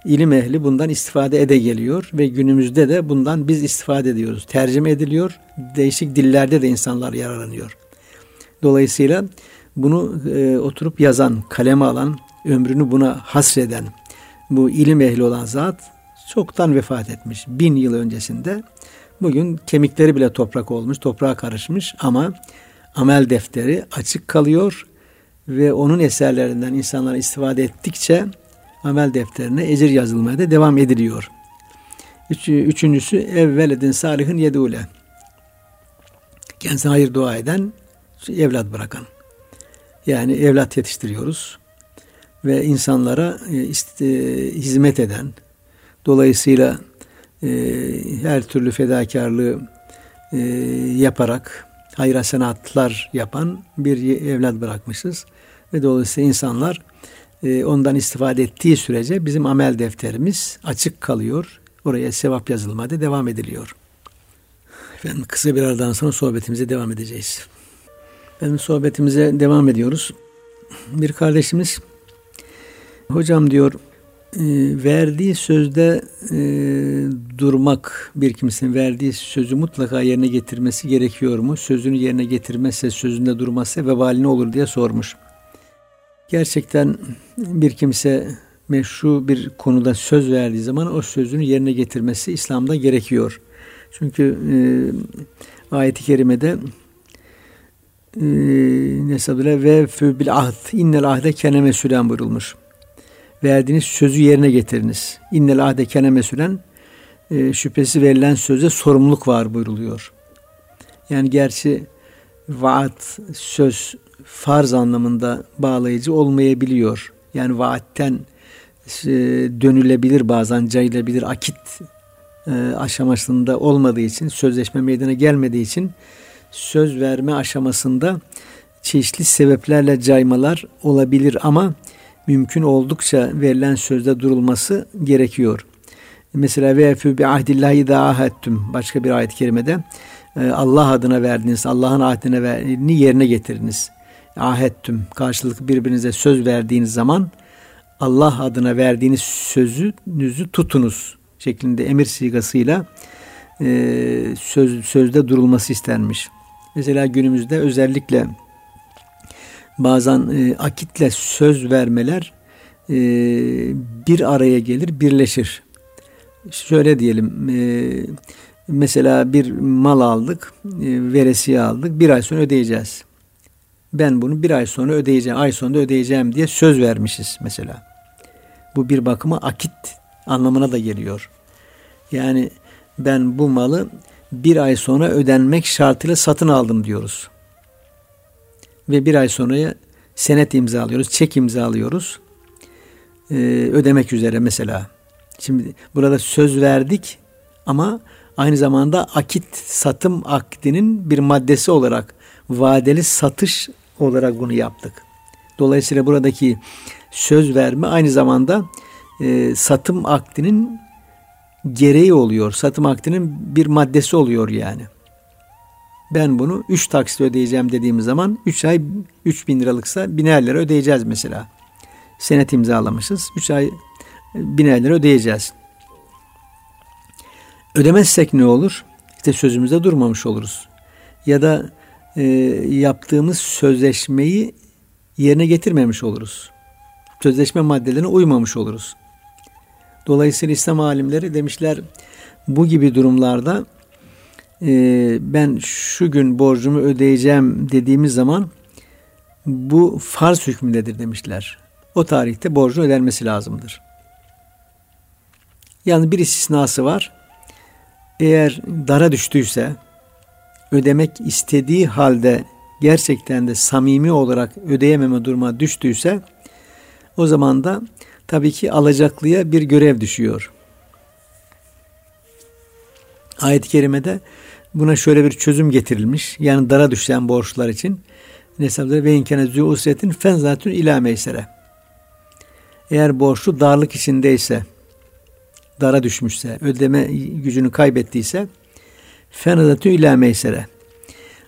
ilim ehli bundan istifade ede geliyor ve günümüzde de bundan biz istifade ediyoruz. Tercüme ediliyor. Değişik dillerde de insanlar yararlanıyor. Dolayısıyla bunu e, oturup yazan, kaleme alan, ömrünü buna hasreden bu ilim ehli olan zat çoktan vefat etmiş. Bin yıl öncesinde. Bugün kemikleri bile toprak olmuş, toprağa karışmış ama amel defteri açık kalıyor ve onun eserlerinden insanlar istifade ettikçe amel defterine ecir yazılmaya da devam ediliyor. Üç, üçüncüsü evveledin salihin yedule. Kendisine hayır dua eden, evlat bırakan. Yani evlat yetiştiriyoruz ve insanlara e, işte, hizmet eden, dolayısıyla e, her türlü fedakarlığı e, yaparak hayır sanatlar yapan bir evlat bırakmışız. Ve dolayısıyla insanlar e, ondan istifade ettiği sürece bizim amel defterimiz açık kalıyor. Oraya sevap yazılmada devam ediliyor. Efendim kısa bir aradan sonra sohbetimize devam edeceğiz. Efendim sohbetimize devam ediyoruz. Bir kardeşimiz hocam diyor e, verdiği sözde e, durmak bir kimsenin verdiği sözü mutlaka yerine getirmesi gerekiyor mu? Sözünü yerine getirmezse sözünde durması vebali ne olur diye sormuş. Gerçekten bir kimse meşru bir konuda söz verdiği zaman o sözünü yerine getirmesi İslam'da gerekiyor. Çünkü e, ayet-i kerimede e, nesabile ve fü bil ahd innel ahde kene mesulen buyurulmuş. Verdiğiniz sözü yerine getiriniz. İnnel ahde kene mesulen e, şüphesi verilen söze sorumluluk var buyruluyor. Yani gerçi vaat, söz farz anlamında bağlayıcı olmayabiliyor. Yani vaatten e, dönülebilir bazen cayılabilir akit e, aşamasında olmadığı için sözleşme meydana gelmediği için söz verme aşamasında çeşitli sebeplerle caymalar olabilir ama mümkün oldukça verilen sözde durulması gerekiyor. Mesela ve fü bi ahdillahi da ahettüm başka bir ayet-i kerimede e, Allah adına verdiniz, Allah'ın ahdine verdiğini yerine getiriniz ahettüm karşılıklı birbirinize söz verdiğiniz zaman Allah adına verdiğiniz sözünüzü tutunuz şeklinde emir sigasıyla e, söz, sözde durulması istenmiş. Mesela günümüzde özellikle bazen e, akitle söz vermeler e, bir araya gelir, birleşir. şöyle diyelim e, mesela bir mal aldık, e, veresiye aldık, bir ay sonra ödeyeceğiz. Ben bunu bir ay sonra ödeyeceğim, ay sonunda ödeyeceğim diye söz vermişiz mesela. Bu bir bakıma akit anlamına da geliyor. Yani ben bu malı bir ay sonra ödenmek şartıyla satın aldım diyoruz. Ve bir ay sonra senet imzalıyoruz, çek imzalıyoruz. Ee, ödemek üzere mesela. Şimdi burada söz verdik ama aynı zamanda akit satım akdinin bir maddesi olarak vadeli satış olarak bunu yaptık. Dolayısıyla buradaki söz verme aynı zamanda e, satım akdinin gereği oluyor. Satım akdinin bir maddesi oluyor yani. Ben bunu 3 taksit ödeyeceğim dediğim zaman 3 ay 3 bin liralıksa biner lira ödeyeceğiz mesela. Senet imzalamışız. 3 ay biner lira ödeyeceğiz. Ödemezsek ne olur? İşte sözümüzde durmamış oluruz. Ya da e, yaptığımız sözleşmeyi yerine getirmemiş oluruz. Sözleşme maddelerine uymamış oluruz. Dolayısıyla İslam alimleri demişler bu gibi durumlarda e, ben şu gün borcumu ödeyeceğim dediğimiz zaman bu farz hükmündedir demişler. O tarihte borcun ödenmesi lazımdır. Yani bir istisnası var. Eğer dara düştüyse ödemek istediği halde gerçekten de samimi olarak ödeyememe duruma düştüyse o zaman da tabii ki alacaklıya bir görev düşüyor. Ayet-i kerimede buna şöyle bir çözüm getirilmiş. Yani dara düşen borçlar için nesabda ve inkene zü usretin fenzatün ila meysere. Eğer borçlu darlık içindeyse, dara düşmüşse, ödeme gücünü kaybettiyse fenzatün ila meysere.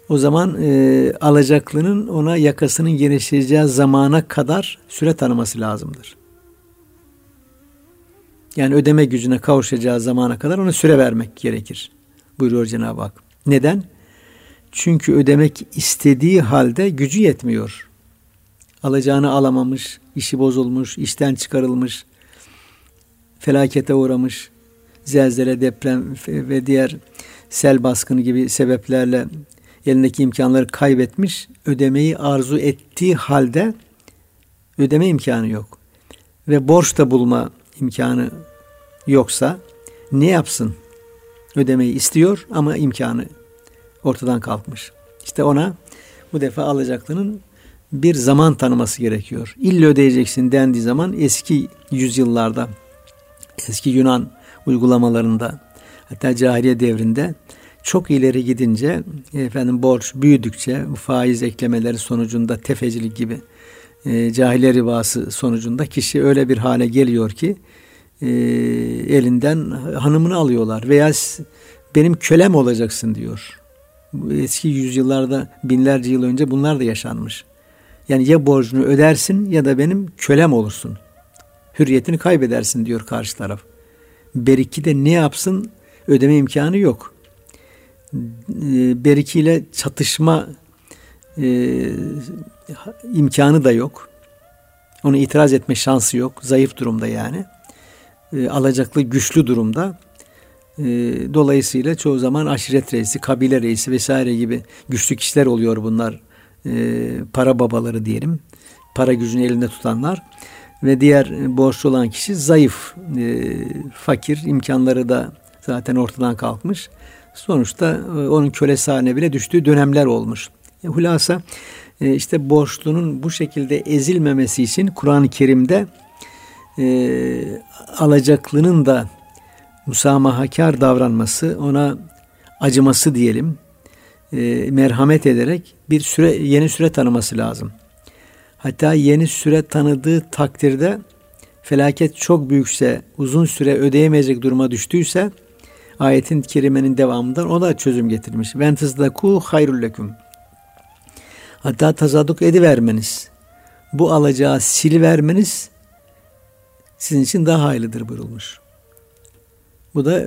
O zaman e, alacaklının ona yakasının genişleyeceği zamana kadar süre tanıması lazımdır. Yani ödeme gücüne kavuşacağı zamana kadar ona süre vermek gerekir. Buyuruyor Cenab-ı Hak. Neden? Çünkü ödemek istediği halde gücü yetmiyor. Alacağını alamamış, işi bozulmuş, işten çıkarılmış, felakete uğramış, zelzele, deprem ve diğer sel baskını gibi sebeplerle elindeki imkanları kaybetmiş, ödemeyi arzu ettiği halde ödeme imkanı yok. Ve borç da bulma imkanı yoksa ne yapsın? Ödemeyi istiyor ama imkanı ortadan kalkmış. İşte ona bu defa alacaklının bir zaman tanıması gerekiyor. İlle ödeyeceksin dendiği zaman eski yüzyıllarda, eski Yunan uygulamalarında, hatta cahiliye devrinde çok ileri gidince efendim borç büyüdükçe faiz eklemeleri sonucunda tefecilik gibi e, cahiliye rivası sonucunda kişi öyle bir hale geliyor ki e, elinden hanımını alıyorlar veya benim kölem olacaksın diyor. Eski yüzyıllarda binlerce yıl önce bunlar da yaşanmış. Yani ya borcunu ödersin ya da benim kölem olursun. Hürriyetini kaybedersin diyor karşı taraf. Beriki de ne yapsın ödeme imkanı yok. E, Beriki ile çatışma e, imkanı da yok. Onu itiraz etme şansı yok. Zayıf durumda yani e, alacaklı güçlü durumda. E, dolayısıyla çoğu zaman aşiret reisi, kabile reisi vesaire gibi güçlü kişiler oluyor bunlar. E, para babaları diyelim. Para gücünü elinde tutanlar. Ve diğer borçlu olan kişi zayıf, e, fakir, imkanları da zaten ortadan kalkmış. Sonuçta e, onun kölesi haline bile düştüğü dönemler olmuş. E, hulasa e, işte borçlunun bu şekilde ezilmemesi için Kur'an-ı Kerim'de e, alacaklının da musamahakar davranması, ona acıması diyelim, e, merhamet ederek bir süre yeni süre tanıması lazım. Hatta yeni süre tanıdığı takdirde felaket çok büyükse, uzun süre ödeyemeyecek duruma düştüyse ayetin kerimenin devamından o da çözüm getirmiş. Ven tızdaku hayrul leküm. Hatta tazaduk edivermeniz, bu alacağı silivermeniz sizin için daha hayırlıdır buyurulmuş. Bu da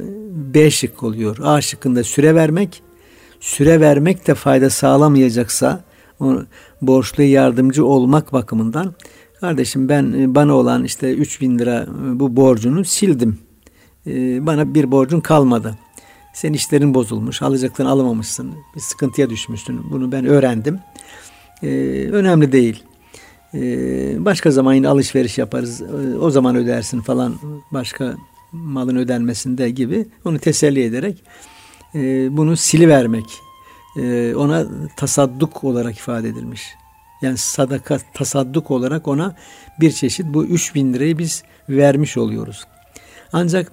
B şık oluyor. A şıkkında süre vermek, süre vermek de fayda sağlamayacaksa o borçlu yardımcı olmak bakımından kardeşim ben bana olan işte 3000 lira bu borcunu sildim. e, bana bir borcun kalmadı. Senin işlerin bozulmuş, alacaklarını alamamışsın, bir sıkıntıya düşmüşsün. Bunu ben öğrendim. E, önemli değil. E, başka zaman yine alışveriş yaparız. E, o zaman ödersin falan başka malın ödenmesinde gibi onu teselli ederek e, bunu silivermek ona tasadduk olarak ifade edilmiş. Yani sadaka tasadduk olarak ona bir çeşit bu 3000 lirayı biz vermiş oluyoruz. Ancak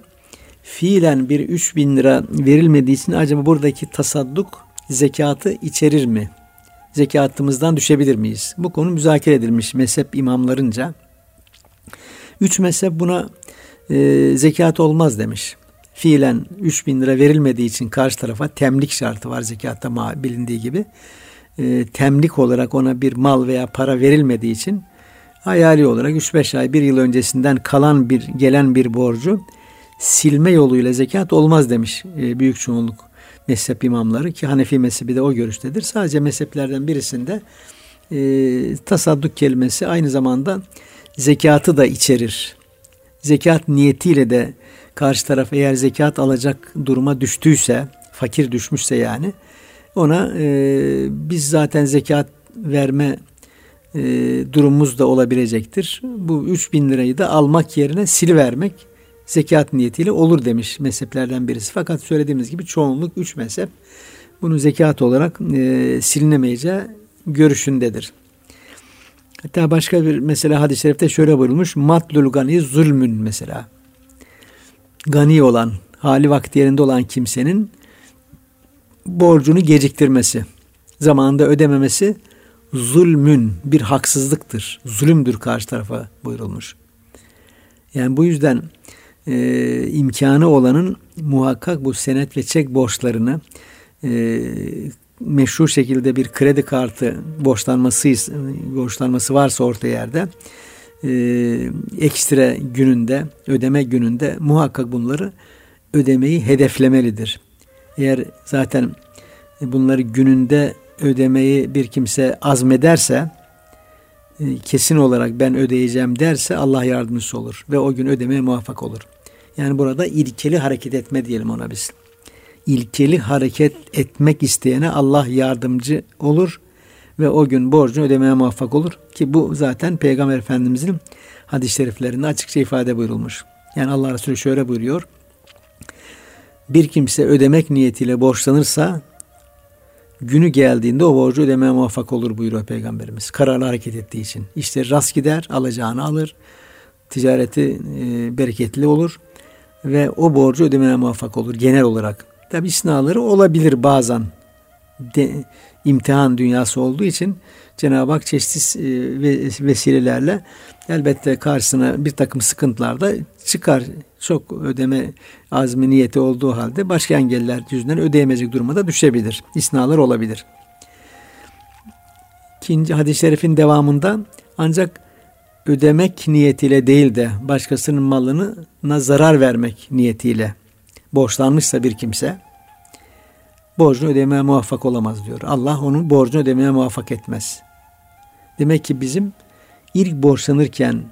fiilen bir 3000 lira verilmediği için acaba buradaki tasadduk zekatı içerir mi? Zekatımızdan düşebilir miyiz? Bu konu müzakere edilmiş mezhep imamlarınca. Üç mezhep buna e, zekat olmaz demiş. Fiilen 3000 lira verilmediği için karşı tarafa temlik şartı var zekatta bilindiği gibi. E, temlik olarak ona bir mal veya para verilmediği için hayali olarak 3-5 ay bir yıl öncesinden kalan bir gelen bir borcu silme yoluyla zekat olmaz demiş e, büyük çoğunluk mezhep imamları ki Hanefi mezhebi de o görüştedir. Sadece mezheplerden birisinde e, tasadduk kelimesi aynı zamanda zekatı da içerir. Zekat niyetiyle de karşı taraf eğer zekat alacak duruma düştüyse, fakir düşmüşse yani ona e, biz zaten zekat verme e, durumumuz da olabilecektir. Bu 3000 lirayı da almak yerine silivermek zekat niyetiyle olur demiş mezheplerden birisi. Fakat söylediğimiz gibi çoğunluk 3 mezhep bunu zekat olarak e, silinemeyeceği görüşündedir. Hatta başka bir mesela hadis-i şerifte şöyle buyurulmuş. Matlul gani zulmün mesela. Gani olan, hali vakti yerinde olan kimsenin borcunu geciktirmesi, zamanında ödememesi zulmün bir haksızlıktır. Zulümdür karşı tarafa buyurulmuş. Yani bu yüzden e, imkanı olanın muhakkak bu senet ve çek borçlarını e, meşru şekilde bir kredi kartı borçlanması borçlanması varsa orta yerde e, ekstra gününde ödeme gününde muhakkak bunları ödemeyi hedeflemelidir. Eğer zaten bunları gününde ödemeyi bir kimse azmederse kesin olarak ben ödeyeceğim derse Allah yardımcısı olur ve o gün ödemeye muvaffak olur. Yani burada ilkeli hareket etme diyelim ona biz. İlkeli hareket etmek isteyene Allah yardımcı olur ve o gün borcunu ödemeye muvaffak olur. Ki bu zaten Peygamber Efendimizin hadis-i şeriflerinde açıkça ifade buyurulmuş. Yani Allah Resulü şöyle buyuruyor. Bir kimse ödemek niyetiyle borçlanırsa günü geldiğinde o borcu ödemeye muvaffak olur buyuruyor Peygamberimiz. Kararlı hareket ettiği için. İşte rast gider, alacağını alır. Ticareti e, bereketli olur ve o borcu ödemeye muvaffak olur genel olarak. Tabi istisnaları olabilir bazen. De, imtihan dünyası olduğu için Cenab-ı Hak çeşitli e, vesilelerle elbette karşısına bir takım sıkıntılar da çıkar. Çok ödeme azmi niyeti olduğu halde başka engeller yüzünden ödeyemeyecek duruma da düşebilir. İsnalar olabilir. İkinci hadis-i şerifin devamında ancak ödemek niyetiyle değil de başkasının malına zarar vermek niyetiyle borçlanmışsa bir kimse borcunu ödemeye muvaffak olamaz diyor. Allah onun borcunu ödemeye muvaffak etmez. Demek ki bizim ilk borçlanırken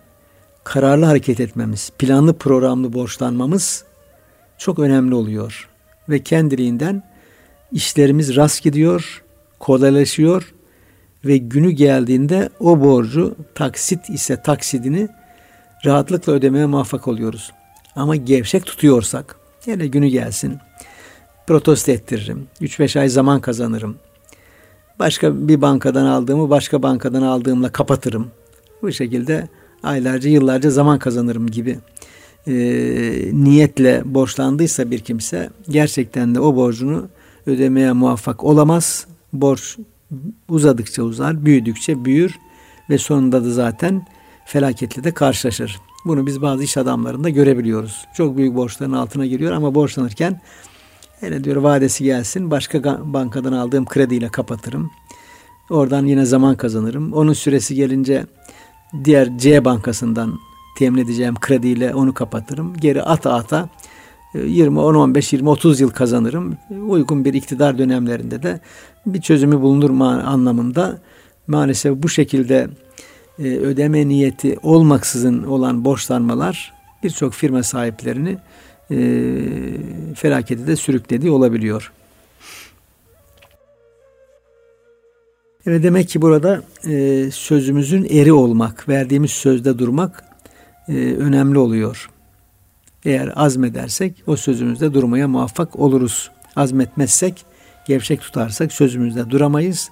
kararlı hareket etmemiz, planlı programlı borçlanmamız çok önemli oluyor. Ve kendiliğinden işlerimiz rast gidiyor, kolaylaşıyor ve günü geldiğinde o borcu taksit ise taksidini rahatlıkla ödemeye muvaffak oluyoruz. Ama gevşek tutuyorsak, yine günü gelsin, protesto ettiririm, 3-5 ay zaman kazanırım, başka bir bankadan aldığımı başka bankadan aldığımla kapatırım. Bu şekilde aylarca yıllarca zaman kazanırım gibi e, niyetle borçlandıysa bir kimse gerçekten de o borcunu ödemeye muvaffak olamaz. Borç uzadıkça uzar, büyüdükçe büyür ve sonunda da zaten felaketle de karşılaşır. Bunu biz bazı iş adamlarında görebiliyoruz. Çok büyük borçların altına giriyor ama borçlanırken hele diyor vadesi gelsin başka bankadan aldığım krediyle kapatırım. Oradan yine zaman kazanırım. Onun süresi gelince diğer C bankasından temin edeceğim krediyle onu kapatırım. Geri ata ata 20, 10, 15, 20, 30 yıl kazanırım. Uygun bir iktidar dönemlerinde de bir çözümü bulunur anlamında maalesef bu şekilde e, ödeme niyeti olmaksızın olan borçlanmalar birçok firma sahiplerini e, felakete de sürüklediği olabiliyor. Evet demek ki burada e, sözümüzün eri olmak, verdiğimiz sözde durmak e, önemli oluyor. Eğer azmedersek o sözümüzde durmaya muvaffak oluruz. Azmetmezsek, gevşek tutarsak sözümüzde duramayız.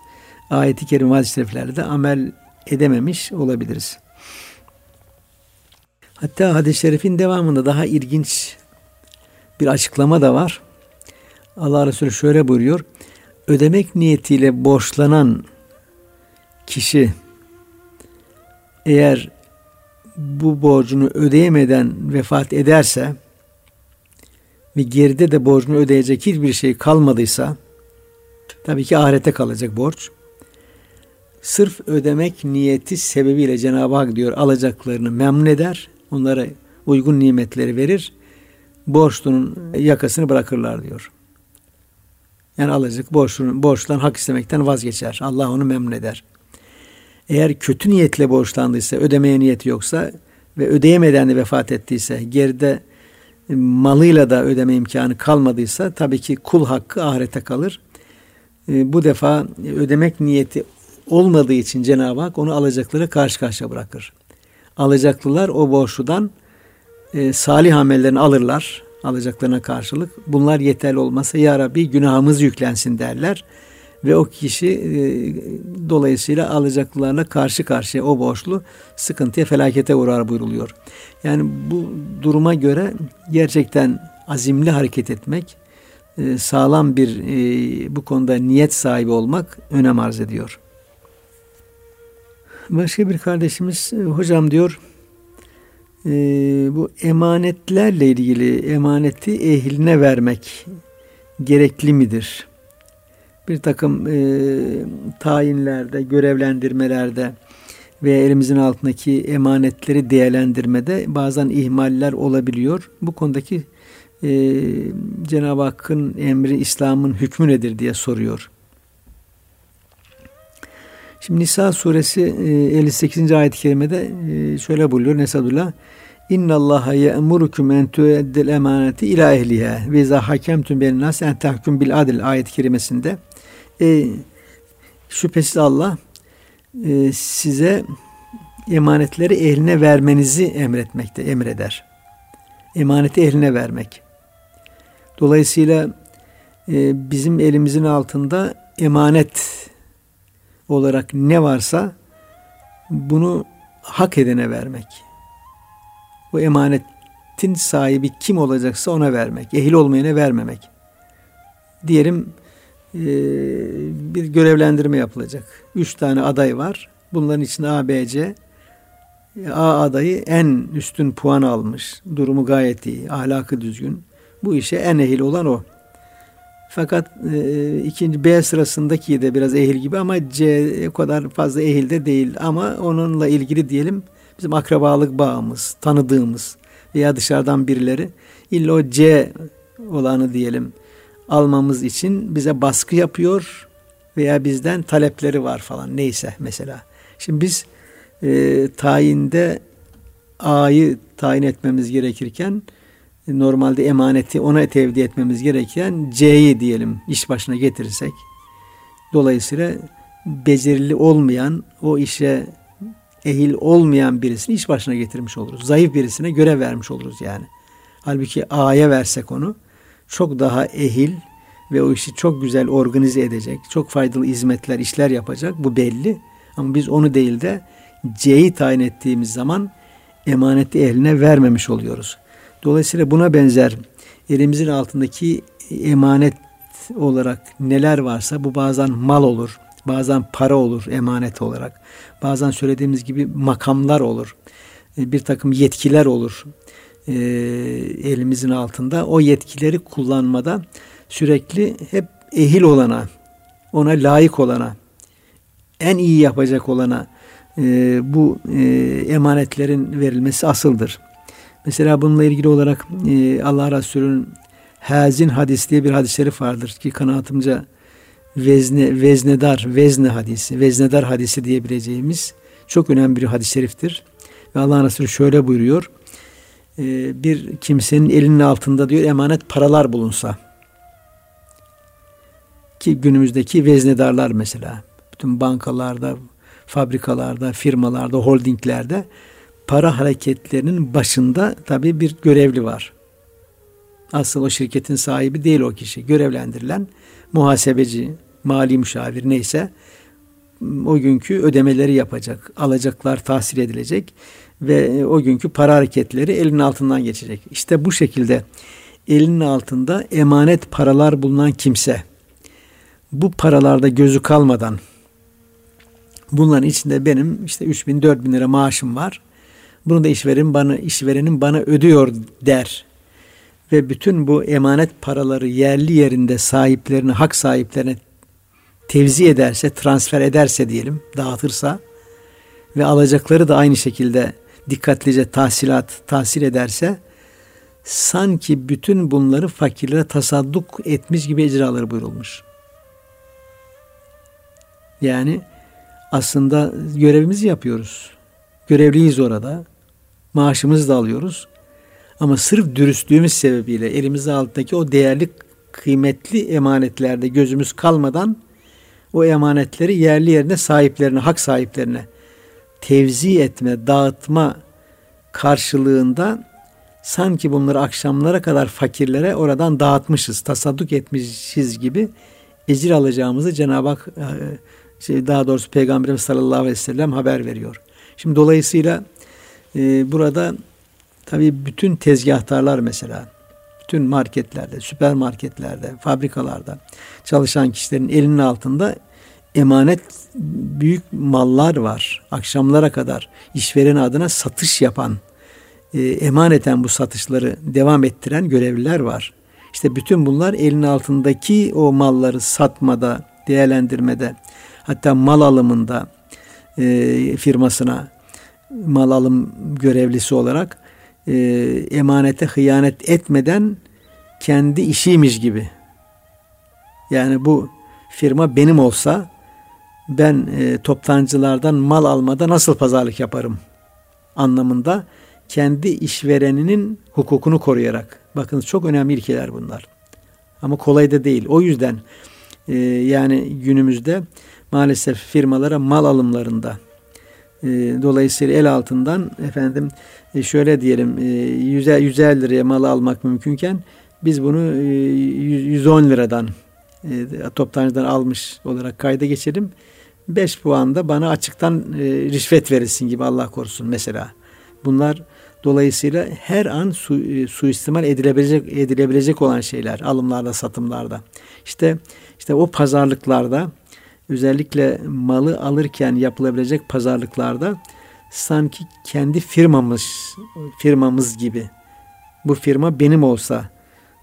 Ayeti kerime hadis de amel edememiş olabiliriz. Hatta hadis-i şerifin devamında daha ilginç bir açıklama da var. Allah Resulü şöyle buyuruyor. Ödemek niyetiyle borçlanan kişi eğer bu borcunu ödeyemeden vefat ederse ve geride de borcunu ödeyecek hiçbir şey kalmadıysa tabii ki ahirete kalacak borç. Sırf ödemek niyeti sebebiyle Cenab-ı Hak diyor alacaklarını memnun eder. Onlara uygun nimetleri verir. Borçlunun yakasını bırakırlar diyor. Yani alacak borçlunun, borçlan hak istemekten vazgeçer. Allah onu memnun eder. Eğer kötü niyetle borçlandıysa, ödemeye niyeti yoksa ve ödeyemeden de vefat ettiyse, geride malıyla da ödeme imkanı kalmadıysa tabii ki kul hakkı ahirete kalır. E, bu defa ödemek niyeti olmadığı için Cenab-ı Hak onu alacakları karşı karşıya bırakır. Alacaklılar o borçludan e, salih amellerini alırlar alacaklarına karşılık. Bunlar yeterli olmasa ya Rabbi günahımız yüklensin derler ve o kişi e, dolayısıyla alacaklılarla karşı karşıya o borçlu sıkıntıya felakete uğrar buyruluyor. Yani bu duruma göre gerçekten azimli hareket etmek, e, sağlam bir e, bu konuda niyet sahibi olmak önem arz ediyor. Başka bir kardeşimiz hocam diyor bu emanetlerle ilgili emaneti ehline vermek gerekli midir? bir takım e, tayinlerde, görevlendirmelerde ve elimizin altındaki emanetleri değerlendirmede bazen ihmaller olabiliyor. Bu konudaki e, Cenab-ı Hakk'ın emri, İslam'ın hükmü nedir diye soruyor. Şimdi Nisa suresi e, 58. ayet-i kerimede e, şöyle buyuruyor Nesadullah. İnna Allaha ye'murukum en tu'eddel emaneti ila ehliha ve izâ hakemtum ben nas en tahkum bil adil ayet-i kerimesinde e, şüphesiz Allah e, size emanetleri eline vermenizi emretmekte, emreder. Emaneti eline vermek. Dolayısıyla e, bizim elimizin altında emanet olarak ne varsa bunu hak edene vermek. Bu emanetin sahibi kim olacaksa ona vermek. Ehil olmayana vermemek. Diyelim ee, bir görevlendirme yapılacak. Üç tane aday var. Bunların içinde A, B, C. A adayı en üstün puan almış. Durumu gayet iyi. Ahlakı düzgün. Bu işe en ehil olan o. Fakat e, ikinci B sırasındaki de biraz ehil gibi ama C kadar fazla ehil de değil. Ama onunla ilgili diyelim bizim akrabalık bağımız, tanıdığımız veya dışarıdan birileri illa o C olanı diyelim almamız için bize baskı yapıyor veya bizden talepleri var falan neyse mesela. Şimdi biz e, tayinde A'yı tayin etmemiz gerekirken e, normalde emaneti ona tevdi etmemiz gereken C'yi diyelim iş başına getirirsek dolayısıyla becerili olmayan o işe ehil olmayan birisini iş başına getirmiş oluruz. Zayıf birisine görev vermiş oluruz yani. Halbuki A'ya versek onu çok daha ehil ve o işi çok güzel organize edecek, çok faydalı hizmetler, işler yapacak. Bu belli. Ama biz onu değil de C'yi tayin ettiğimiz zaman emaneti eline vermemiş oluyoruz. Dolayısıyla buna benzer elimizin altındaki emanet olarak neler varsa bu bazen mal olur, bazen para olur emanet olarak. Bazen söylediğimiz gibi makamlar olur, bir takım yetkiler olur e, elimizin altında. O yetkileri kullanmada sürekli hep ehil olana, ona layık olana, en iyi yapacak olana e, bu e, emanetlerin verilmesi asıldır. Mesela bununla ilgili olarak e, Allah Resulü'nün Hazin hadis diye bir hadis-i şerif vardır ki kanaatimce vezne, veznedar, vezne hadisi, veznedar hadisi diyebileceğimiz çok önemli bir hadis-i şeriftir. Ve Allah Resulü şöyle buyuruyor. e, bir kimsenin elinin altında diyor emanet paralar bulunsa ki günümüzdeki veznedarlar mesela bütün bankalarda, fabrikalarda, firmalarda, holdinglerde para hareketlerinin başında tabii bir görevli var. Asıl o şirketin sahibi değil o kişi. Görevlendirilen muhasebeci, mali müşavir neyse o günkü ödemeleri yapacak. Alacaklar tahsil edilecek ve o günkü para hareketleri elinin altından geçecek. İşte bu şekilde elinin altında emanet paralar bulunan kimse bu paralarda gözü kalmadan bunların içinde benim işte 3 bin 4 bin lira maaşım var. Bunu da işverenin bana, işverenin bana ödüyor der. Ve bütün bu emanet paraları yerli yerinde sahiplerine, hak sahiplerine tevzi ederse, transfer ederse diyelim, dağıtırsa ve alacakları da aynı şekilde dikkatlice tahsilat, tahsil ederse sanki bütün bunları fakirlere tasadduk etmiş gibi icraları buyurulmuş. Yani aslında görevimizi yapıyoruz. Görevliyiz orada. Maaşımızı da alıyoruz. Ama sırf dürüstlüğümüz sebebiyle elimizde altındaki o değerli kıymetli emanetlerde gözümüz kalmadan o emanetleri yerli yerine sahiplerine, hak sahiplerine tevzi etme, dağıtma karşılığında sanki bunları akşamlara kadar fakirlere oradan dağıtmışız, tasadduk etmişiz gibi ecir alacağımızı Cenab-ı Hak e, şey, daha doğrusu Peygamberimiz sallallahu aleyhi ve sellem haber veriyor. Şimdi dolayısıyla e, burada tabii bütün tezgahtarlar mesela bütün marketlerde, süpermarketlerde, fabrikalarda çalışan kişilerin elinin altında emanet büyük mallar var. Akşamlara kadar işveren adına satış yapan, e, emaneten bu satışları devam ettiren görevliler var. İşte bütün bunlar elin altındaki o malları satmada, değerlendirmede, hatta mal alımında e, firmasına mal alım görevlisi olarak e, emanete hıyanet etmeden kendi işiymiş gibi. Yani bu firma benim olsa ben e, toptancılardan mal almada nasıl pazarlık yaparım anlamında kendi işvereninin hukukunu koruyarak. Bakın çok önemli ilkeler bunlar. Ama kolay da değil. O yüzden e, yani günümüzde maalesef firmalara mal alımlarında e, dolayısıyla el altından efendim e, şöyle diyelim e, 100, 150 liraya mal almak mümkünken biz bunu e, 110 liradan e, toptancıdan almış olarak kayda geçelim. 5 puan da bana açıktan e, rişvet verilsin gibi Allah korusun mesela. Bunlar dolayısıyla her an su, e, suistimal edilebilecek edilebilecek olan şeyler alımlarda, satımlarda. İşte işte o pazarlıklarda özellikle malı alırken yapılabilecek pazarlıklarda sanki kendi firmamız firmamız gibi bu firma benim olsa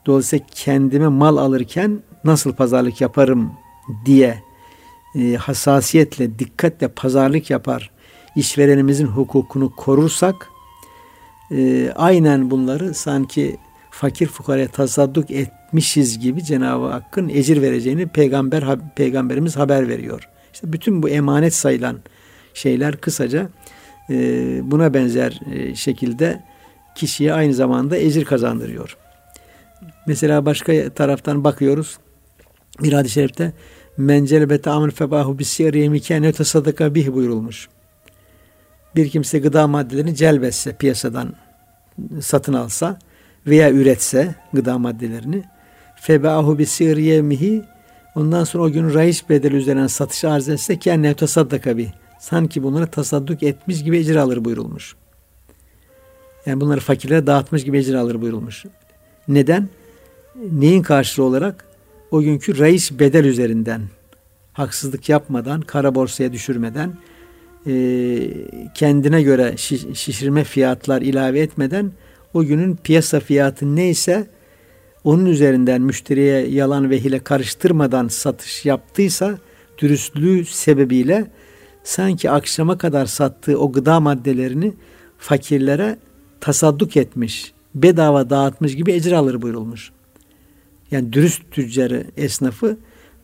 dolayısıyla kendime mal alırken nasıl pazarlık yaparım diye e, hassasiyetle, dikkatle pazarlık yapar, işverenimizin hukukunu korursak e, aynen bunları sanki fakir fukaraya tasadduk etmişiz gibi Cenab-ı Hakk'ın ecir vereceğini peygamber peygamberimiz haber veriyor. İşte bütün bu emanet sayılan şeyler kısaca e, buna benzer e, şekilde kişiye aynı zamanda ecir kazandırıyor. Mesela başka taraftan bakıyoruz. Bir hadis-i şerifte men celbete amel febahu bisiyariye mikâne tasadaka bih buyurulmuş. Bir kimse gıda maddelerini celbetse piyasadan satın alsa veya üretse gıda maddelerini febahu bisiyariye mihi ondan sonra o gün raiş bedeli üzerinden satış arz etse kendine tasaddaka bih. Sanki bunları tasadduk etmiş gibi ecir alır buyurulmuş. Yani bunları fakirlere dağıtmış gibi ecir alır buyurulmuş. Neden? Neyin karşılığı olarak? o günkü reis bedel üzerinden haksızlık yapmadan, kara borsaya düşürmeden, e, kendine göre şişirme fiyatlar ilave etmeden o günün piyasa fiyatı neyse onun üzerinden müşteriye yalan ve hile karıştırmadan satış yaptıysa dürüstlüğü sebebiyle sanki akşama kadar sattığı o gıda maddelerini fakirlere tasadduk etmiş, bedava dağıtmış gibi ecir alır buyurulmuş yani dürüst tüccarı, esnafı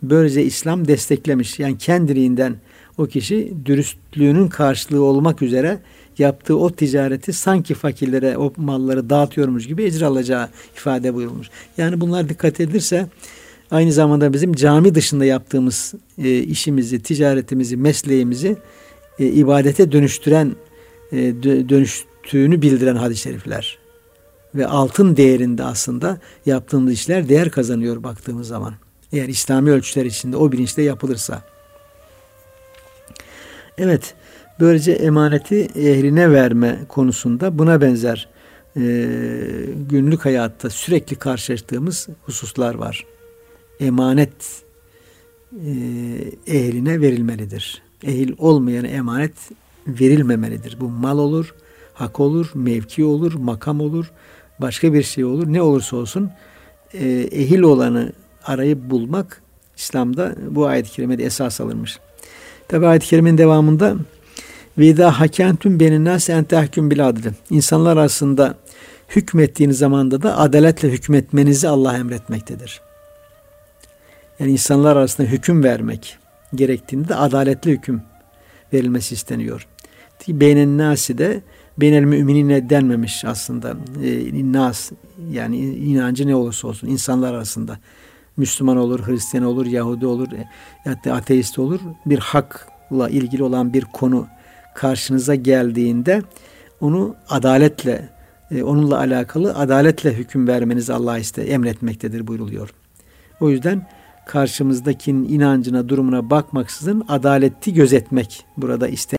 böylece İslam desteklemiş. Yani kendiliğinden o kişi dürüstlüğünün karşılığı olmak üzere yaptığı o ticareti sanki fakirlere o malları dağıtıyormuş gibi ecir alacağı ifade buyurulmuş. Yani bunlar dikkat edilirse aynı zamanda bizim cami dışında yaptığımız e, işimizi, ticaretimizi, mesleğimizi e, ibadete dönüştüren e, dönüştüğünü bildiren hadis-i şerifler. Ve altın değerinde aslında yaptığımız işler değer kazanıyor baktığımız zaman. Eğer İslami ölçüler içinde o bilinçle yapılırsa. Evet, böylece emaneti ehline verme konusunda buna benzer e, günlük hayatta sürekli karşılaştığımız hususlar var. Emanet e, ehline verilmelidir. Ehil olmayan emanet verilmemelidir. Bu mal olur, hak olur, mevki olur, makam olur, başka bir şey olur. Ne olursa olsun e, ehil olanı arayıp bulmak İslam'da bu ayet-i kerimede esas alınmış. Tabi ayet-i kerimenin devamında Vida hakentüm benin nas en tahküm bil adli. İnsanlar arasında hükmettiğiniz zamanda da adaletle hükmetmenizi Allah emretmektedir. Yani insanlar arasında hüküm vermek gerektiğinde adaletli hüküm verilmesi isteniyor. Beynen nasi de beynel müminine denmemiş aslında. E, nas yani inancı ne olursa olsun insanlar arasında. Müslüman olur, Hristiyan olur, Yahudi olur, e, hatta ateist olur. Bir hakla ilgili olan bir konu karşınıza geldiğinde onu adaletle, e, onunla alakalı adaletle hüküm vermenizi Allah iste emretmektedir buyruluyor. O yüzden karşımızdakinin inancına, durumuna bakmaksızın adaleti gözetmek burada iste